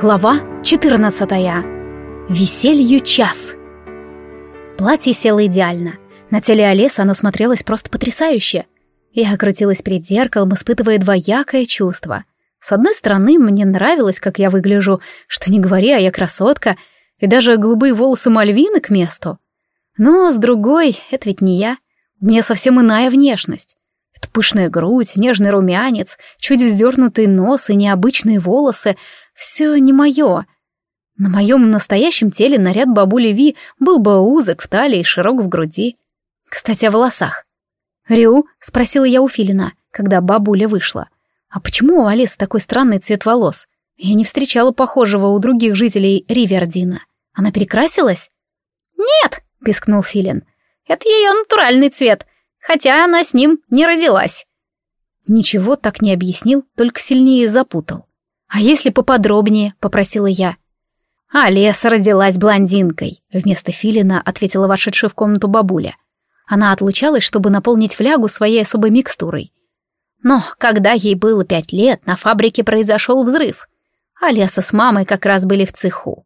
Глава 14. Веселью час. Платье село идеально. На теле Олеса оно смотрелось просто потрясающе. Я окрутилась перед зеркалом, испытывая двоякое чувство. С одной стороны, мне нравилось, как я выгляжу, что не говори, а я красотка, и даже голубые волосы Мальвины к месту. Но с другой, это ведь не я. У меня совсем иная внешность. Это пышная грудь, нежный румянец, чуть вздернутый нос и необычные волосы — все не мое. На моем настоящем теле наряд бабули Ви был бы узок в талии и широк в груди. Кстати, о волосах. «Рю?» — спросила я у Филина, когда бабуля вышла. «А почему у Алисы такой странный цвет волос? Я не встречала похожего у других жителей Ривердина. Она перекрасилась?» «Нет!» — пискнул Филин. «Это ее натуральный цвет, хотя она с ним не родилась». Ничего так не объяснил, только сильнее запутал. «А если поподробнее?» — попросила я. «А Леса родилась блондинкой», — вместо Филина ответила вошедшая в комнату бабуля. Она отлучалась, чтобы наполнить флягу своей особой микстурой. Но когда ей было пять лет, на фабрике произошел взрыв. А Леса с мамой как раз были в цеху.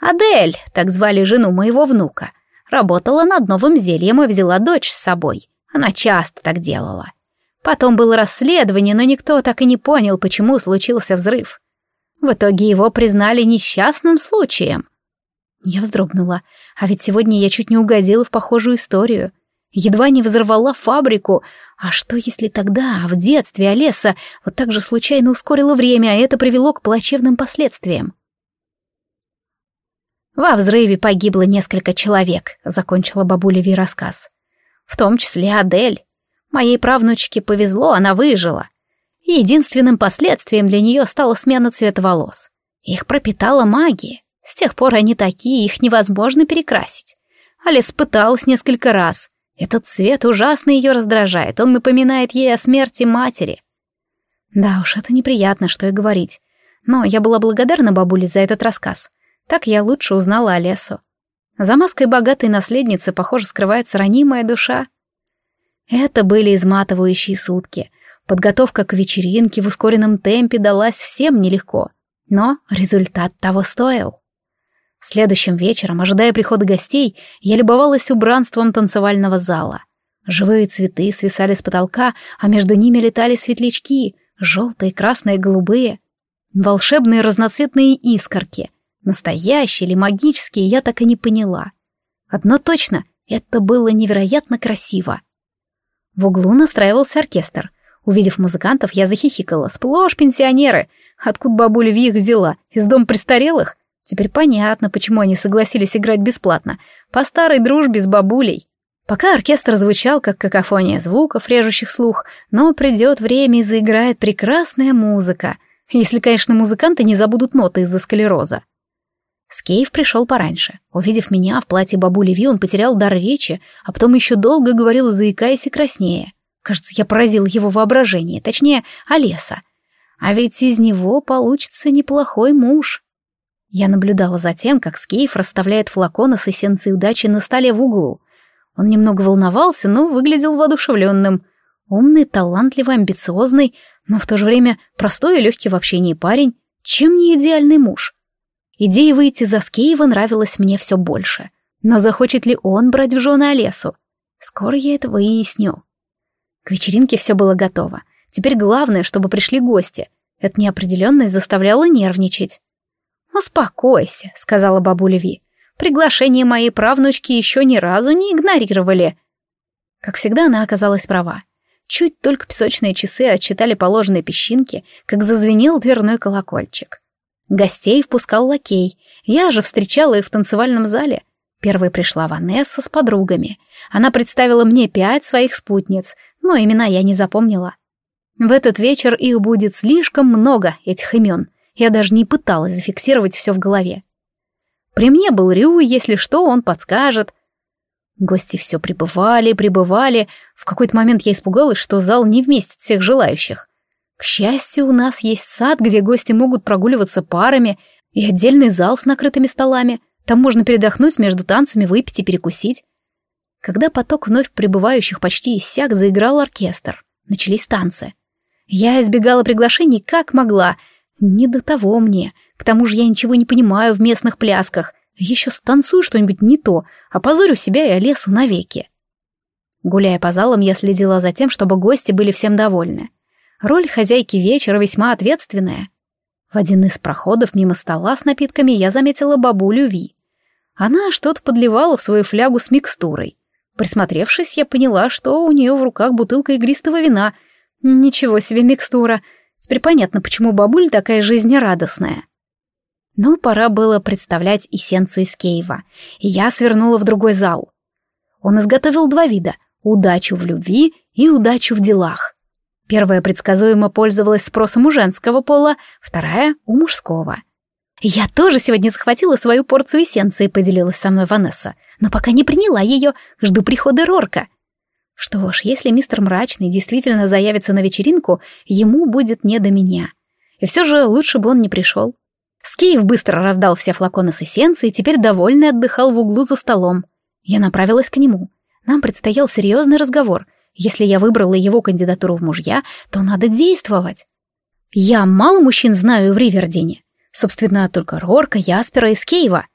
Адель, так звали жену моего внука, работала над новым зельем и взяла дочь с собой. Она часто так делала. Потом было расследование, но никто так и не понял, почему случился взрыв. В итоге его признали несчастным случаем. Я вздрогнула, а ведь сегодня я чуть не угодила в похожую историю. Едва не взорвала фабрику. А что, если тогда, в детстве, Олеса вот так же случайно ускорила время, а это привело к плачевным последствиям? «Во взрыве погибло несколько человек», — закончила бабуля Ви рассказ. «В том числе Адель. Моей правнучке повезло, она выжила единственным последствием для нее стала смена цвета волос. Их пропитала магия. С тех пор они такие, их невозможно перекрасить. Алис пыталась несколько раз. Этот цвет ужасно ее раздражает, он напоминает ей о смерти матери. Да уж, это неприятно, что и говорить. Но я была благодарна бабуле за этот рассказ. Так я лучше узнала Олесу. За маской богатой наследницы, похоже, скрывается ранимая душа. Это были изматывающие сутки — Подготовка к вечеринке в ускоренном темпе далась всем нелегко, но результат того стоил. Следующим вечером, ожидая прихода гостей, я любовалась убранством танцевального зала. Живые цветы свисали с потолка, а между ними летали светлячки, желтые, красные, голубые. Волшебные разноцветные искорки. Настоящие или магические, я так и не поняла. Одно точно, это было невероятно красиво. В углу настраивался оркестр. Увидев музыкантов, я захихикала. Сплошь пенсионеры. Откуда бабуля Ви их взяла? Из дома престарелых? Теперь понятно, почему они согласились играть бесплатно. По старой дружбе с бабулей. Пока оркестр звучал, как какофония звуков, режущих слух, но придет время и заиграет прекрасная музыка. Если, конечно, музыканты не забудут ноты из-за склероза. Скейв пришел пораньше. Увидев меня в платье бабули Ви, он потерял дар речи, а потом еще долго говорил, заикаясь и краснее. Кажется, я поразил его воображение, точнее, Олеса. А ведь из него получится неплохой муж. Я наблюдала за тем, как Скейф расставляет флаконы с эссенцией удачи на столе в углу. Он немного волновался, но выглядел воодушевленным. Умный, талантливый, амбициозный, но в то же время простой и легкий в общении парень. Чем не идеальный муж? Идея выйти за Скеева нравилась мне все больше. Но захочет ли он брать в жены Олесу? Скоро я это выясню. К вечеринке все было готово. Теперь главное, чтобы пришли гости. Эта неопределенность заставляла нервничать. «Успокойся», — сказала бабуля Ви. «Приглашение моей правнучки еще ни разу не игнорировали». Как всегда, она оказалась права. Чуть только песочные часы отчитали положенные песчинки, как зазвенел дверной колокольчик. Гостей впускал лакей. Я же встречала их в танцевальном зале. Первой пришла Ванесса с подругами. Она представила мне пять своих спутниц, но имена я не запомнила. В этот вечер их будет слишком много, этих имен. Я даже не пыталась зафиксировать все в голове. При мне был Рю, если что, он подскажет. Гости все прибывали, прибывали. В какой-то момент я испугалась, что зал не вместит всех желающих. К счастью, у нас есть сад, где гости могут прогуливаться парами, и отдельный зал с накрытыми столами. Там можно передохнуть между танцами, выпить и перекусить. Когда поток вновь прибывающих почти иссяк, заиграл оркестр. Начались танцы. Я избегала приглашений как могла. Не до того мне. К тому же я ничего не понимаю в местных плясках. Еще станцую что-нибудь не то, опозорю себя и Олесу навеки. Гуляя по залам, я следила за тем, чтобы гости были всем довольны. Роль хозяйки вечера весьма ответственная. В один из проходов мимо стола с напитками я заметила бабулю Ви. Она что-то подливала в свою флягу с микстурой. Присмотревшись, я поняла, что у нее в руках бутылка игристого вина. Ничего себе микстура. Теперь понятно, почему бабуль такая жизнерадостная. Ну, пора было представлять эссенцию из Кейва, я свернула в другой зал. Он изготовил два вида — удачу в любви и удачу в делах. Первая предсказуемо пользовалась спросом у женского пола, вторая — у мужского — «Я тоже сегодня захватила свою порцию эссенции», — поделилась со мной Ванесса, «но пока не приняла ее, жду прихода Рорка». Что ж, если мистер Мрачный действительно заявится на вечеринку, ему будет не до меня. И все же лучше бы он не пришел. Скейв быстро раздал все флаконы с эссенцией и теперь довольный отдыхал в углу за столом. Я направилась к нему. Нам предстоял серьезный разговор. Если я выбрала его кандидатуру в мужья, то надо действовать. Я мало мужчин знаю в Ривердине. Собственно, только Рорка, Яспера и Скейва.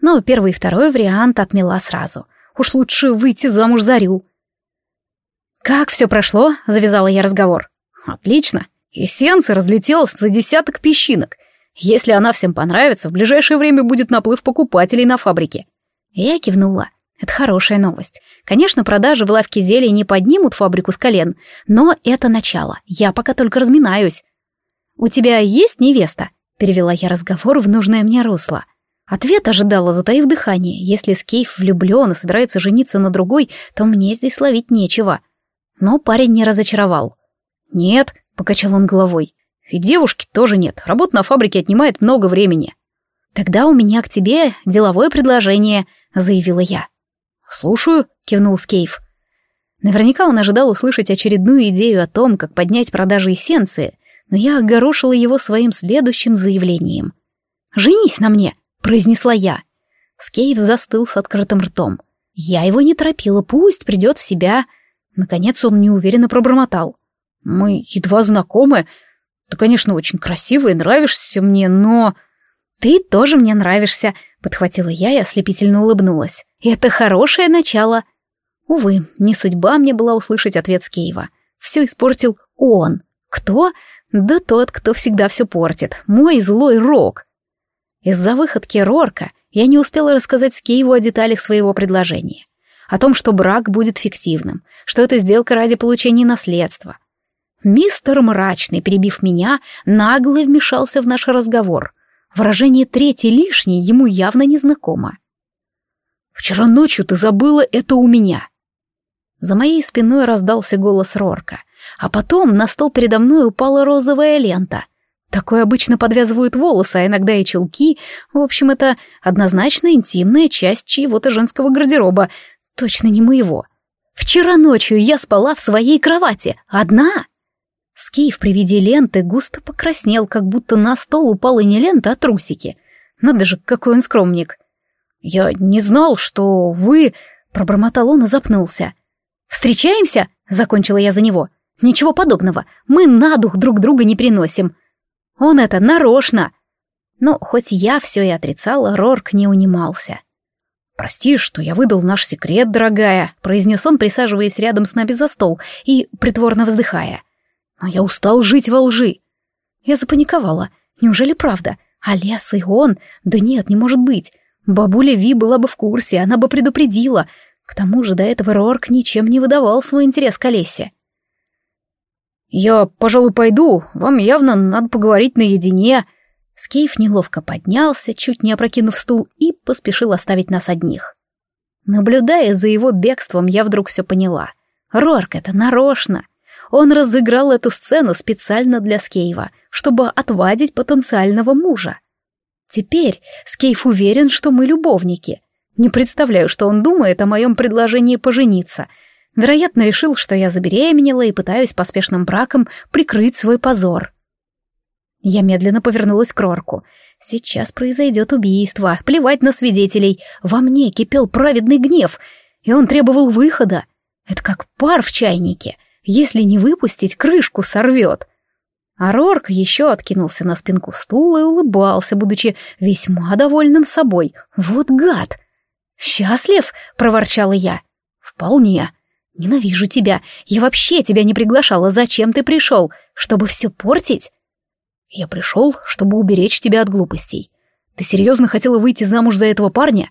Но первый и второй вариант отмела сразу. Уж лучше выйти замуж за Рю. «Как все прошло?» — завязала я разговор. «Отлично. Эссенция разлетелась за десяток песчинок. Если она всем понравится, в ближайшее время будет наплыв покупателей на фабрике». Я кивнула. Это хорошая новость. Конечно, продажи в лавке зелий не поднимут фабрику с колен, но это начало. Я пока только разминаюсь. «У тебя есть невеста?» Перевела я разговор в нужное мне русло. Ответ ожидала, затаив дыхание. Если Скейф влюблен и собирается жениться на другой, то мне здесь ловить нечего. Но парень не разочаровал. «Нет», — покачал он головой. «И девушки тоже нет. Работа на фабрике отнимает много времени». «Тогда у меня к тебе деловое предложение», — заявила я. «Слушаю», — кивнул Скейф. Наверняка он ожидал услышать очередную идею о том, как поднять продажи эссенции, но я огорошила его своим следующим заявлением. «Женись на мне!» — произнесла я. Скейв застыл с открытым ртом. Я его не торопила, пусть придет в себя. Наконец он неуверенно пробормотал. «Мы едва знакомы. Ты, конечно, очень красивый, нравишься мне, но...» «Ты тоже мне нравишься», — подхватила я и ослепительно улыбнулась. «Это хорошее начало». Увы, не судьба мне была услышать ответ Скейва. Все испортил он. Кто? Да тот, кто всегда все портит. Мой злой Рок. Из-за выходки Рорка я не успела рассказать Скейву о деталях своего предложения. О том, что брак будет фиктивным, что это сделка ради получения наследства. Мистер Мрачный, перебив меня, нагло вмешался в наш разговор. Выражение «третий лишний» ему явно не знакомо. «Вчера ночью ты забыла это у меня». За моей спиной раздался голос Рорка — а потом на стол передо мной упала розовая лента. Такое обычно подвязывают волосы, а иногда и чулки. В общем, это однозначно интимная часть чьего-то женского гардероба. Точно не моего. Вчера ночью я спала в своей кровати. Одна. Скейв при виде ленты густо покраснел, как будто на стол упала не лента, а трусики. Надо же, какой он скромник. «Я не знал, что вы...» — пробормотал он и запнулся. «Встречаемся?» — закончила я за него. Ничего подобного, мы на дух друг друга не приносим. Он это нарочно. Но хоть я все и отрицала, Рорк не унимался. «Прости, что я выдал наш секрет, дорогая», — произнес он, присаживаясь рядом с нами за стол и притворно вздыхая. «Но я устал жить во лжи». Я запаниковала. Неужели правда? А и он? Да нет, не может быть. Бабуля Ви была бы в курсе, она бы предупредила. К тому же до этого Рорк ничем не выдавал свой интерес к Олесе. «Я, пожалуй, пойду. Вам явно надо поговорить наедине». Скейф неловко поднялся, чуть не опрокинув стул, и поспешил оставить нас одних. Наблюдая за его бегством, я вдруг все поняла. Рорк это нарочно. Он разыграл эту сцену специально для Скейва, чтобы отвадить потенциального мужа. Теперь Скейф уверен, что мы любовники. Не представляю, что он думает о моем предложении пожениться — Вероятно, решил, что я забеременела и пытаюсь поспешным браком прикрыть свой позор. Я медленно повернулась к Рорку. Сейчас произойдет убийство, плевать на свидетелей. Во мне кипел праведный гнев, и он требовал выхода. Это как пар в чайнике. Если не выпустить, крышку сорвет. А Рорк еще откинулся на спинку стула и улыбался, будучи весьма довольным собой. Вот гад! «Счастлив?» — проворчала я. «Вполне. Ненавижу тебя. Я вообще тебя не приглашала. Зачем ты пришел? Чтобы все портить?» «Я пришел, чтобы уберечь тебя от глупостей. Ты серьезно хотела выйти замуж за этого парня?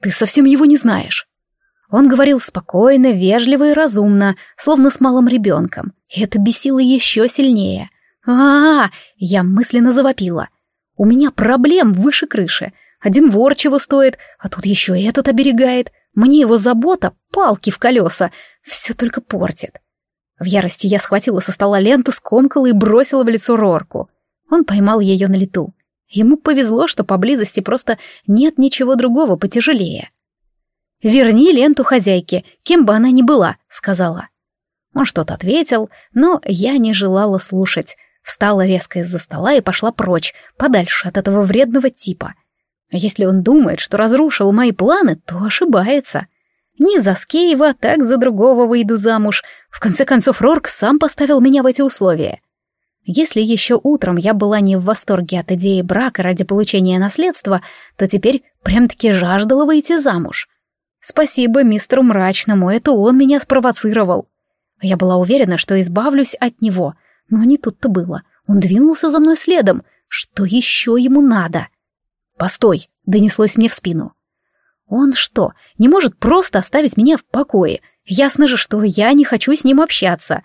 Ты совсем его не знаешь». Он говорил спокойно, вежливо и разумно, словно с малым ребенком, и это бесило еще сильнее. а, -а, -а Я мысленно завопила. «У меня проблем выше крыши. Один вор чего стоит, а тут еще этот оберегает. Мне его забота, палки в колеса, все только портит». В ярости я схватила со стола ленту, скомкала и бросила в лицо Рорку. Он поймал ее на лету. Ему повезло, что поблизости просто нет ничего другого потяжелее. «Верни ленту хозяйке, кем бы она ни была», — сказала. Он что-то ответил, но я не желала слушать. Встала резко из-за стола и пошла прочь, подальше от этого вредного типа. Если он думает, что разрушил мои планы, то ошибается. Не за Скеева, так за другого выйду замуж. В конце концов, Рорк сам поставил меня в эти условия. Если еще утром я была не в восторге от идеи брака ради получения наследства, то теперь прям-таки жаждала выйти замуж. Спасибо мистеру Мрачному, это он меня спровоцировал. Я была уверена, что избавлюсь от него, но не тут-то было. Он двинулся за мной следом. Что еще ему надо? «Постой!» — донеслось мне в спину. «Он что, не может просто оставить меня в покое? Ясно же, что я не хочу с ним общаться».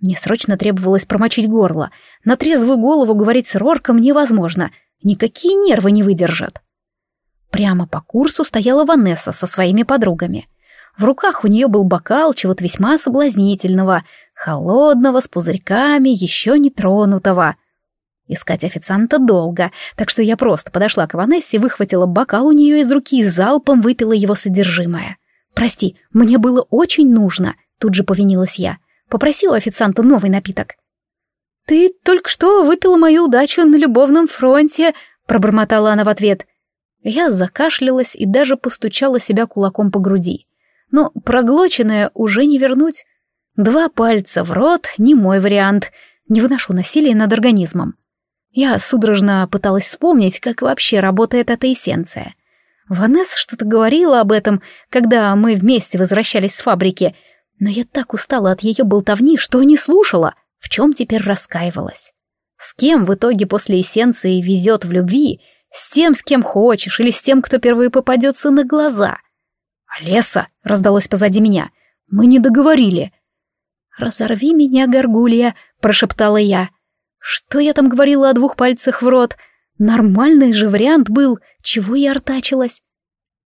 Мне срочно требовалось промочить горло. На трезвую голову говорить с Рорком невозможно. Никакие нервы не выдержат. Прямо по курсу стояла Ванесса со своими подругами. В руках у нее был бокал чего-то весьма соблазнительного, холодного, с пузырьками, еще не тронутого. Искать официанта долго, так что я просто подошла к Ванессе, выхватила бокал у нее из руки и залпом выпила его содержимое. «Прости, мне было очень нужно», — тут же повинилась я. Попросила официанта новый напиток. «Ты только что выпила мою удачу на любовном фронте», — пробормотала она в ответ. Я закашлялась и даже постучала себя кулаком по груди. Но проглоченное уже не вернуть. Два пальца в рот — не мой вариант. Не выношу насилия над организмом. Я судорожно пыталась вспомнить, как вообще работает эта эссенция. Ванесса что-то говорила об этом, когда мы вместе возвращались с фабрики, но я так устала от ее болтовни, что не слушала, в чем теперь раскаивалась. С кем в итоге после эссенции везет в любви, с тем, с кем хочешь, или с тем, кто впервые попадется на глаза. «Олеса!» — раздалось позади меня. «Мы не договорили». «Разорви меня, горгулья!» — прошептала я. «Что я там говорила о двух пальцах в рот? Нормальный же вариант был, чего я артачилась?»